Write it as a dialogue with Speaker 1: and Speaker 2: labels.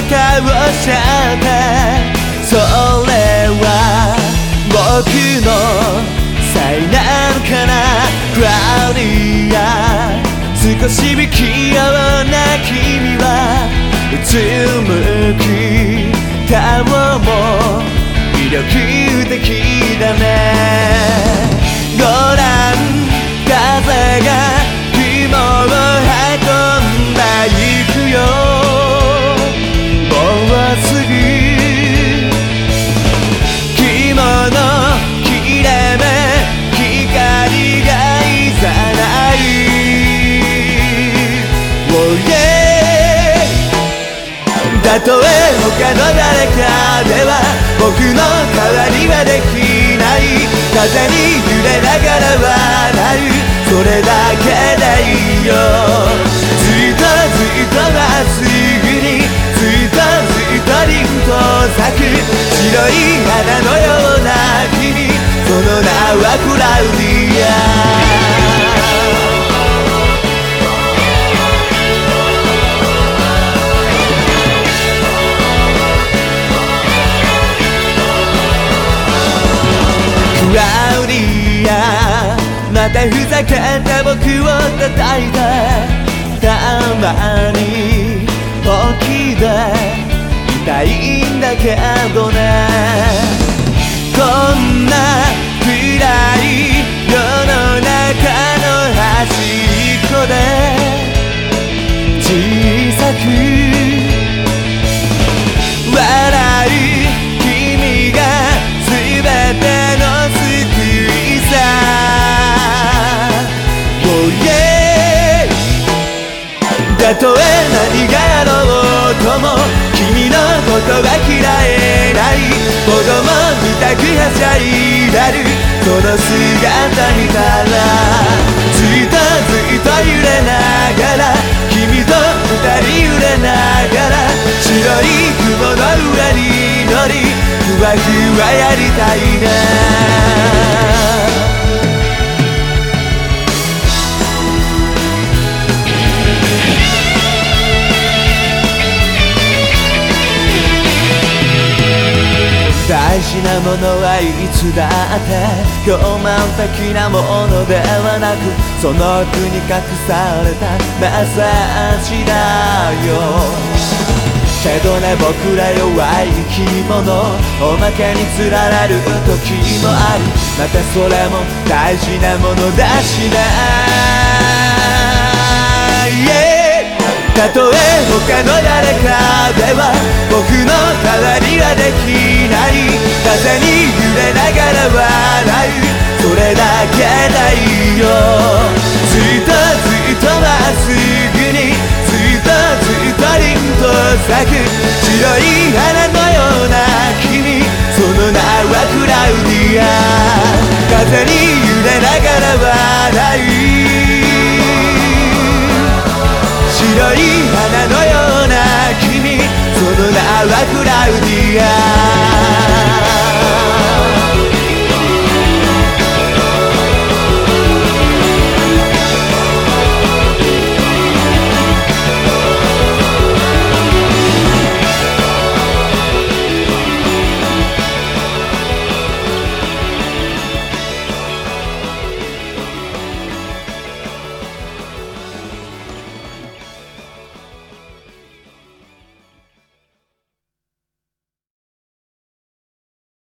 Speaker 1: しゃったそれは僕の災難かな。クラウディア少し不器用な君はうつむき顔も魅力的だね。ご覧とえ他の誰かでは僕の代わりはできない風に揺れながら笑うそれだけでいいよずっとずっとまっすぐにずっとずっと凛と咲く白い花のような君その名はクラウディがまたふざけた僕を叩いたたまに本気で痛いんだけどね。たとえ何があろうとも君のことは嫌えない子供みたくはしゃいだるその姿見たらずっとずっと揺れながら君と二人揺れながら白い雲の上に乗りふわふわやりたいねなものはいつだって傲慢的なものではなくその奥に隠されたメッセージだよ。けどね僕ら弱い生き物おまけにつられる時もあるまたそれも大事なものだしね、yeah たとえ他の誰かでは僕の代わりはでき咲く白い花のような君。その名はクラウディ